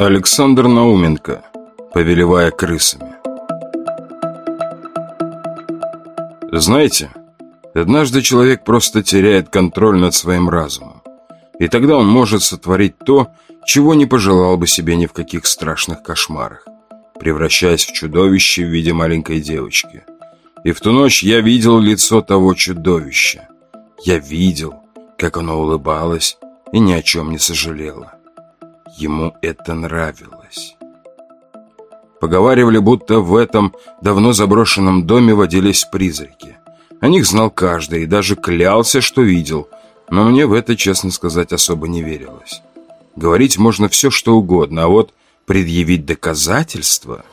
Александр Науменко, повелевая крысами. Знаете, однажды человек просто теряет контроль над своим разумом. И тогда он может сотворить то, чего не пожелал бы себе ни в каких страшных кошмарах, превращаясь в чудовище в виде маленькой девочки. И в ту ночь я видел лицо того чудовища. Я видел, как оно улыбалось и ни о чем не сожалело. Ему это нравилось. Поговаривали, будто в этом давно заброшенном доме водились призраки. О них знал каждый и даже клялся, что видел, но мне в это, честно сказать, особо не верилось. Говорить можно все, что угодно, а вот предъявить доказательства...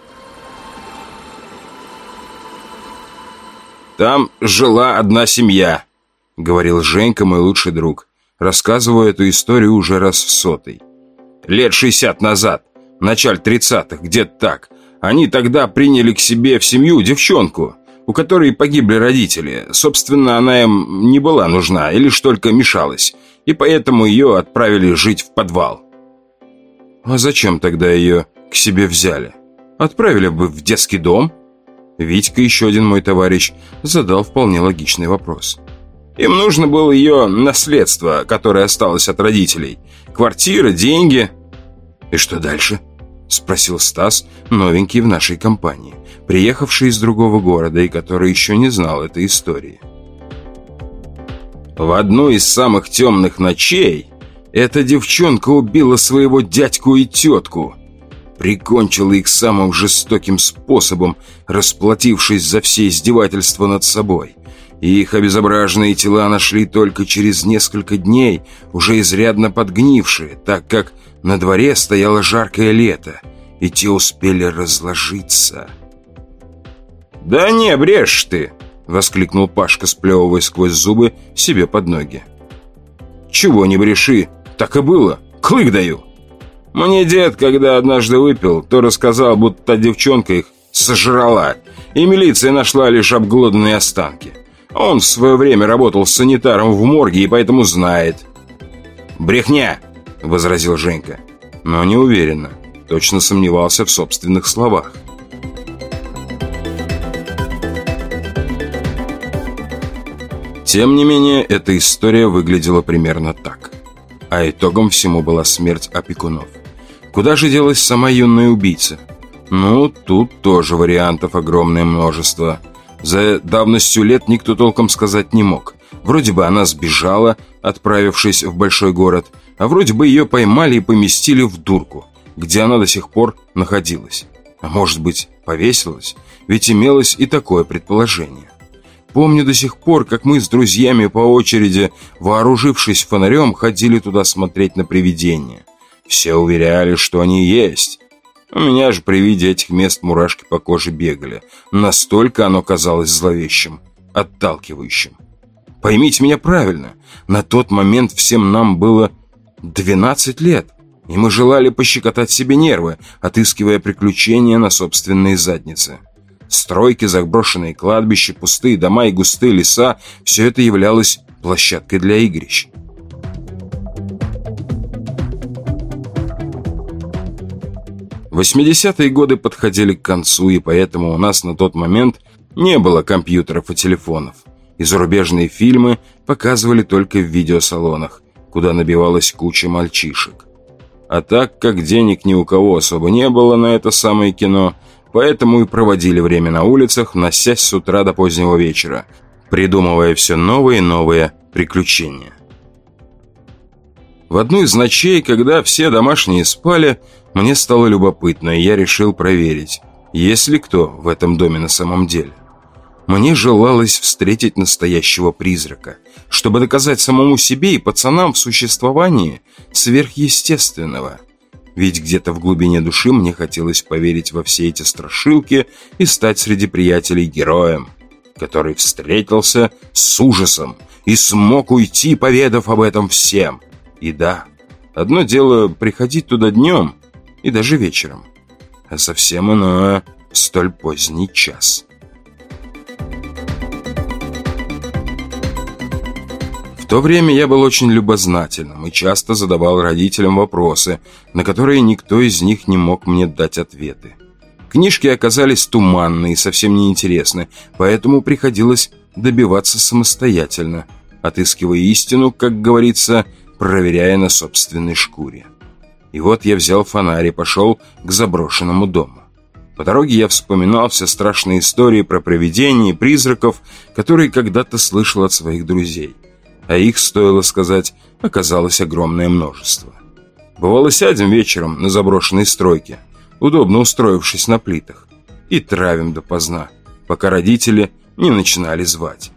«Там жила одна семья», — говорил Женька, мой лучший друг. Рассказываю эту историю уже раз в сотый лет 60 назад, в начале 30-х, где-то так. Они тогда приняли к себе в семью девчонку, у которой погибли родители. Собственно, она им не была нужна, и лишь только мешалась, и поэтому ее отправили жить в подвал. А зачем тогда ее к себе взяли? Отправили бы в детский дом? Витька, еще один мой товарищ, задал вполне логичный вопрос. Им нужно было ее наследство, которое осталось от родителей. Квартира, деньги. И что дальше? Спросил Стас, новенький в нашей компании, приехавший из другого города и который еще не знал этой истории. В одну из самых темных ночей эта девчонка убила своего дядьку и тетку. Прикончила их самым жестоким способом, расплатившись за все издевательства над собой – их обезображенные тела нашли только через несколько дней, уже изрядно подгнившие, так как на дворе стояло жаркое лето, и те успели разложиться. «Да не, брешь ты!» — воскликнул Пашка, сплевывая сквозь зубы себе под ноги. «Чего не бреши? Так и было. Клык даю!» Мне дед, когда однажды выпил, то рассказал, будто та девчонка их сожрала, и милиция нашла лишь обглоданные останки. Он в свое время работал санитаром в морге и поэтому знает. «Брехня!» – возразил Женька. Но не уверенно. Точно сомневался в собственных словах. Тем не менее, эта история выглядела примерно так. А итогом всему была смерть опекунов. Куда же делась сама юная убийца? Ну, тут тоже вариантов огромное множество – за давностью лет никто толком сказать не мог. Вроде бы она сбежала, отправившись в большой город, а вроде бы ее поймали и поместили в дурку, где она до сих пор находилась. А может быть, повесилась? Ведь имелось и такое предположение. Помню до сих пор, как мы с друзьями по очереди, вооружившись фонарем, ходили туда смотреть на привидения. Все уверяли, что они есть, у меня же при виде этих мест мурашки по коже бегали. Настолько оно казалось зловещим, отталкивающим. Поймите меня правильно, на тот момент всем нам было 12 лет, и мы желали пощекотать себе нервы, отыскивая приключения на собственные задницы. Стройки, заброшенные кладбища, пустые дома и густые леса – все это являлось площадкой для игрищ. Восьмидесятые годы подходили к концу, и поэтому у нас на тот момент не было компьютеров и телефонов. И зарубежные фильмы показывали только в видеосалонах, куда набивалась куча мальчишек. А так как денег ни у кого особо не было на это самое кино, поэтому и проводили время на улицах, носясь с утра до позднего вечера, придумывая все новые и новые приключения. В одну из ночей, когда все домашние спали, мне стало любопытно, и я решил проверить, есть ли кто в этом доме на самом деле. Мне желалось встретить настоящего призрака, чтобы доказать самому себе и пацанам в существовании сверхъестественного. Ведь где-то в глубине души мне хотелось поверить во все эти страшилки и стать среди приятелей героем, который встретился с ужасом и смог уйти, поведав об этом всем. И да, одно дело приходить туда днем, и даже вечером. А совсем иное в столь поздний час. В то время я был очень любознательным и часто задавал родителям вопросы, на которые никто из них не мог мне дать ответы. Книжки оказались туманны и совсем неинтересны, поэтому приходилось добиваться самостоятельно, отыскивая истину, как говорится, проверяя на собственной шкуре. И вот я взял фонарь и пошел к заброшенному дому. По дороге я вспоминал все страшные истории про привидения и призраков, которые когда-то слышал от своих друзей. А их, стоило сказать, оказалось огромное множество. Бывало, сядем вечером на заброшенной стройке, удобно устроившись на плитах, и травим допоздна, пока родители не начинали звать.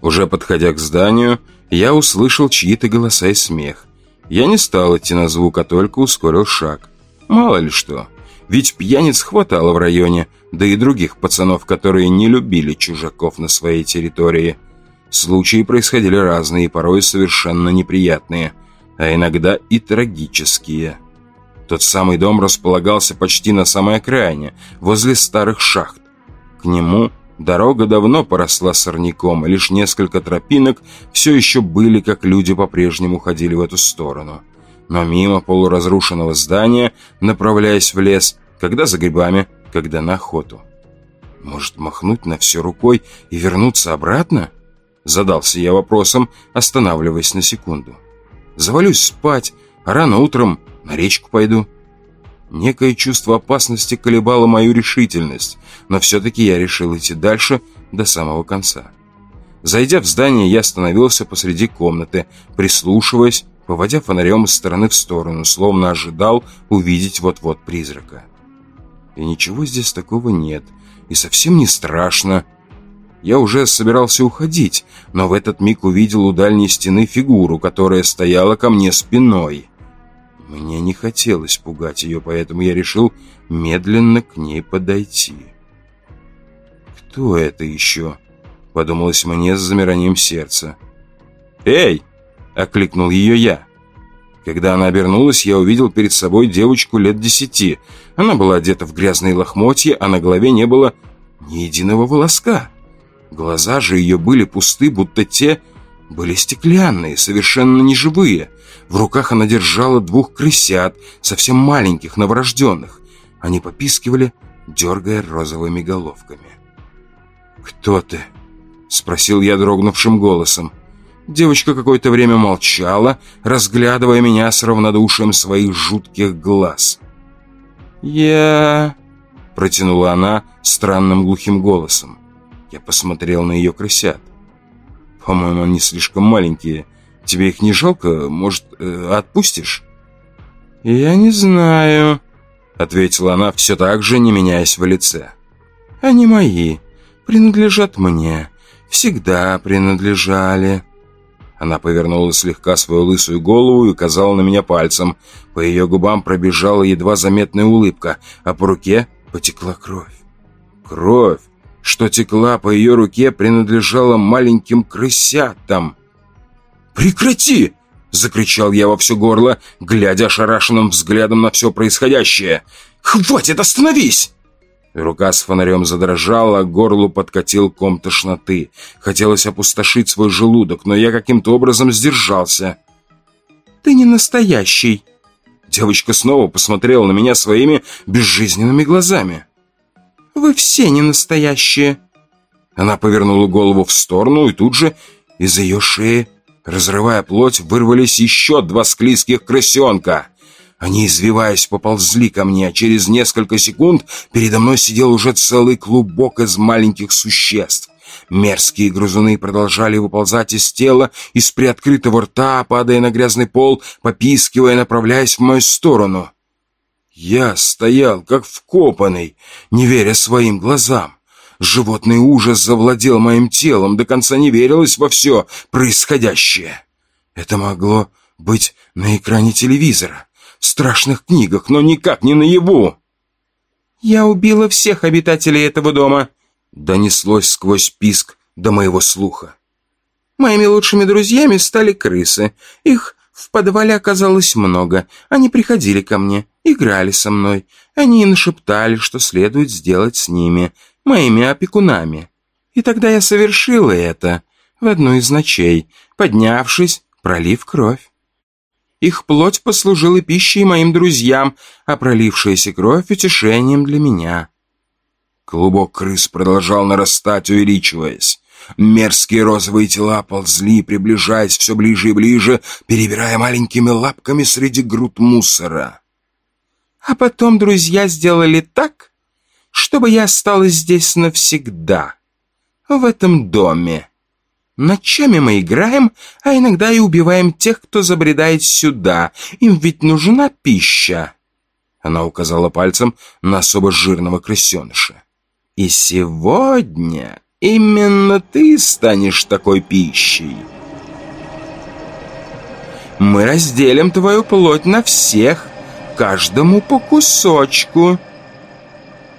Уже подходя к зданию, я услышал чьи-то голоса и смех. Я не стал идти на звук, а только ускорил шаг. Мало ли что. Ведь пьяниц хватало в районе, да и других пацанов, которые не любили чужаков на своей территории. Случаи происходили разные, порой совершенно неприятные, а иногда и трагические. Тот самый дом располагался почти на самой окраине, возле старых шахт. К нему дорога давно поросла сорняком, и лишь несколько тропинок все еще были, как люди по-прежнему ходили в эту сторону – но мимо полуразрушенного здания, направляясь в лес, когда за грибами, когда на охоту. Может, махнуть на все рукой и вернуться обратно? Задался я вопросом, останавливаясь на секунду. Завалюсь спать, а рано утром на речку пойду. Некое чувство опасности колебало мою решительность, но все-таки я решил идти дальше до самого конца. Зайдя в здание, я остановился посреди комнаты, прислушиваясь поводя фонарем из стороны в сторону, словно ожидал увидеть вот-вот призрака. И ничего здесь такого нет, и совсем не страшно. Я уже собирался уходить, но в этот миг увидел у дальней стены фигуру, которая стояла ко мне спиной. Мне не хотелось пугать ее, поэтому я решил медленно к ней подойти. «Кто это еще?» — подумалось мне с замиранием сердца. «Эй!» окликнул ее я. Когда она обернулась, я увидел перед собой девочку лет десяти. Она была одета в грязные лохмотья, а на голове не было ни единого волоска. Глаза же ее были пусты, будто те были стеклянные, совершенно неживые. В руках она держала двух крысят, совсем маленьких, новорожденных. Они попискивали, дергая розовыми головками. «Кто ты?» — спросил я дрогнувшим голосом. Девочка какое-то время молчала, разглядывая меня с равнодушием своих жутких глаз. «Я...» — протянула она странным глухим голосом. Я посмотрел на ее крысят. «По-моему, они слишком маленькие. Тебе их не жалко? Может, э, отпустишь?» «Я не знаю», — ответила она, все так же не меняясь в лице. «Они мои, принадлежат мне, всегда принадлежали». Она повернула слегка свою лысую голову и указала на меня пальцем. По ее губам пробежала едва заметная улыбка, а по руке потекла кровь. Кровь, что текла по ее руке, принадлежала маленьким крысятам. «Прекрати!» — закричал я во все горло, глядя ошарашенным взглядом на все происходящее. «Хватит, остановись!» Рука с фонарем задрожала, к горлу подкатил ком тошноты. Хотелось опустошить свой желудок, но я каким-то образом сдержался. «Ты не настоящий!» Девочка снова посмотрела на меня своими безжизненными глазами. «Вы все не настоящие!» Она повернула голову в сторону, и тут же из ее шеи, разрывая плоть, вырвались еще два склизких крысенка. Они, извиваясь, поползли ко мне, а через несколько секунд передо мной сидел уже целый клубок из маленьких существ. Мерзкие грызуны продолжали выползать из тела, из приоткрытого рта, падая на грязный пол, попискивая, направляясь в мою сторону. Я стоял, как вкопанный, не веря своим глазам. Животный ужас завладел моим телом, до конца не верилось во все происходящее. Это могло быть на экране телевизора в страшных книгах, но никак не наяву. «Я убила всех обитателей этого дома», — донеслось сквозь писк до моего слуха. «Моими лучшими друзьями стали крысы. Их в подвале оказалось много. Они приходили ко мне, играли со мной. Они нашептали, что следует сделать с ними, моими опекунами. И тогда я совершила это. в одну из ночей, поднявшись, пролив кровь. Их плоть послужила пищей моим друзьям, а пролившаяся кровь — утешением для меня. Клубок крыс продолжал нарастать, увеличиваясь. Мерзкие розовые тела ползли, приближаясь все ближе и ближе, перебирая маленькими лапками среди груд мусора. А потом друзья сделали так, чтобы я осталась здесь навсегда, в этом доме. Ночами мы играем, а иногда и убиваем тех, кто забредает сюда. Им ведь нужна пища. Она указала пальцем на особо жирного крысеныша. И сегодня именно ты станешь такой пищей. Мы разделим твою плоть на всех, каждому по кусочку.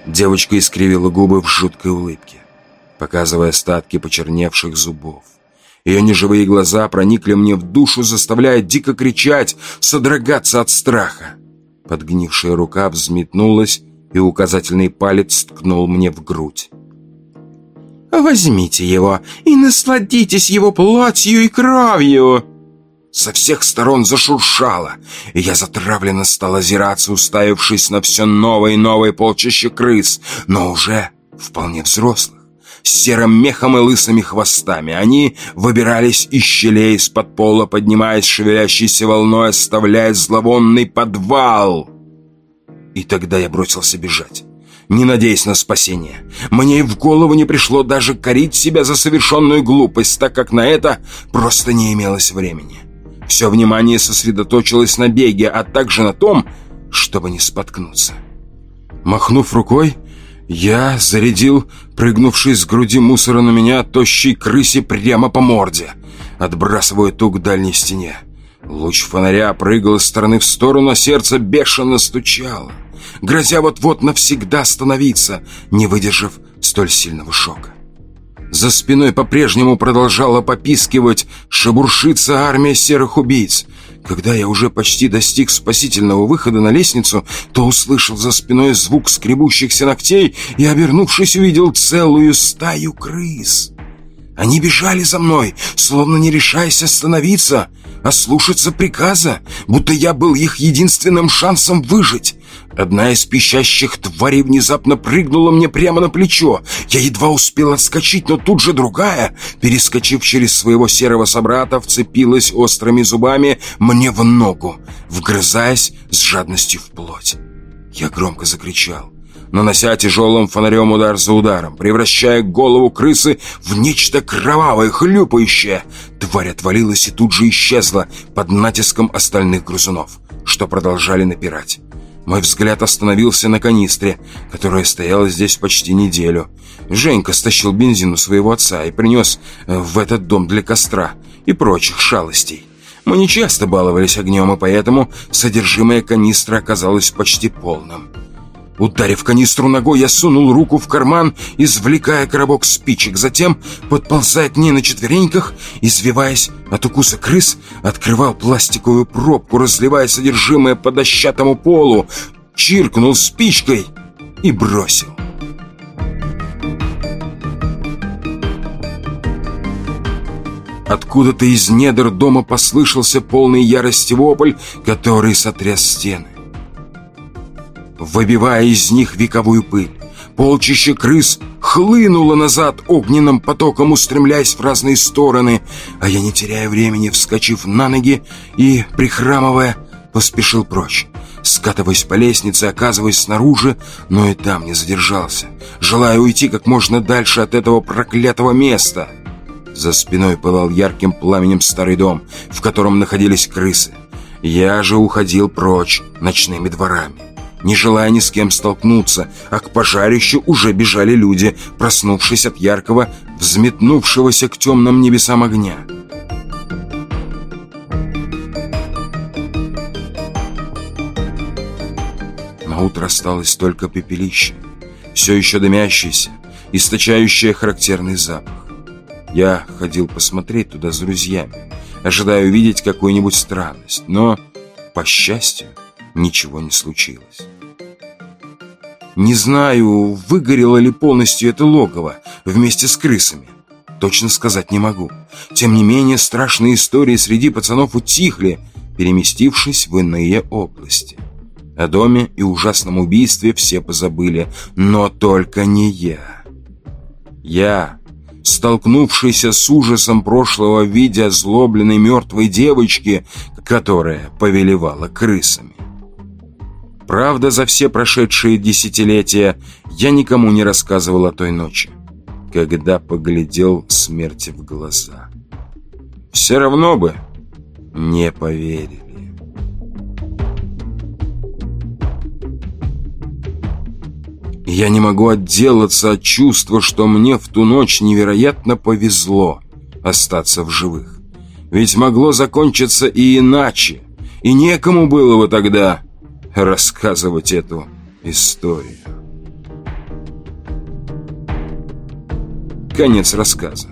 Девочка искривила губы в жуткой улыбке, показывая остатки почерневших зубов. Ее неживые глаза проникли мне в душу, заставляя дико кричать, содрогаться от страха. Подгнившая рука взметнулась, и указательный палец ткнул мне в грудь. «Возьмите его и насладитесь его плотью и кровью!» Со всех сторон зашуршало, и я затравленно стал озираться, уставившись на все новое и новое полчище крыс, но уже вполне взрослых, с серым мехом и лысыми хвостами. Они выбирались из щелей из-под пола, поднимаясь шевелящейся волной, оставляя зловонный подвал. И тогда я бросился бежать не надеясь на спасение. Мне и в голову не пришло даже корить себя за совершенную глупость, так как на это просто не имелось времени. Все внимание сосредоточилось на беге, а также на том, чтобы не споткнуться. Махнув рукой, я зарядил прыгнувший с груди мусора на меня тощей крысе прямо по морде, отбрасывая ту к дальней стене. Луч фонаря прыгал из стороны в сторону, а сердце бешено стучало, грозя вот-вот навсегда остановиться, не выдержав столь сильного шока. За спиной по-прежнему продолжала попискивать, шебуршиться армия серых убийц. Когда я уже почти достиг спасительного выхода на лестницу, то услышал за спиной звук скребущихся ногтей и, обернувшись, увидел целую стаю крыс. Они бежали за мной, словно не решаясь остановиться, а слушаться приказа, будто я был их единственным шансом выжить. Одна из пищащих тварей внезапно прыгнула мне прямо на плечо. Я едва успел отскочить, но тут же другая, перескочив через своего серого собрата, вцепилась острыми зубами мне в ногу, вгрызаясь с жадностью в плоть. Я громко закричал нанося тяжелым фонарем удар за ударом, превращая голову крысы в нечто кровавое, хлюпающее. Тварь отвалилась и тут же исчезла под натиском остальных грызунов, что продолжали напирать. Мой взгляд остановился на канистре, которая стояла здесь почти неделю. Женька стащил бензин у своего отца и принес э, в этот дом для костра и прочих шалостей. Мы не часто баловались огнем, и поэтому содержимое канистры оказалось почти полным. Ударив канистру ногой, я сунул руку в карман, извлекая коробок спичек. Затем, подползая к ней на четвереньках, извиваясь от укуса крыс, открывал пластиковую пробку, разливая содержимое по дощатому полу, чиркнул спичкой и бросил. Откуда-то из недр дома послышался полный ярости вопль, который сотряс стены. Выбивая из них вековую пыль, полчище крыс хлынуло назад огненным потоком, устремляясь в разные стороны, а я, не теряя времени, вскочив на ноги и, прихрамывая, поспешил прочь. Скатываясь по лестнице, оказываясь снаружи, но и там не задержался, желая уйти как можно дальше от этого проклятого места. За спиной пылал ярким пламенем старый дом, в котором находились крысы. Я же уходил прочь ночными дворами не желая ни с кем столкнуться, а к пожарищу уже бежали люди, проснувшись от яркого, взметнувшегося к темным небесам огня. На утро осталось только пепелище, все еще дымящееся, источающее характерный запах. Я ходил посмотреть туда с друзьями, ожидая увидеть какую-нибудь странность, но, по счастью, ничего не случилось. Не знаю, выгорело ли полностью это логово вместе с крысами. точно сказать не могу. Тем не менее, страшные истории среди пацанов утихли, переместившись в иные области. О доме и ужасном убийстве все позабыли, но только не я. Я, столкнувшийся с ужасом прошлого, видя озлобленной мертвой девочки, которая повелевала крысами. Правда, за все прошедшие десятилетия я никому не рассказывал о той ночи, когда поглядел смерти в глаза. Все равно бы не поверили. Я не могу отделаться от чувства, что мне в ту ночь невероятно повезло остаться в живых. Ведь могло закончиться и иначе, и некому было бы тогда рассказывать эту историю. Конец рассказа.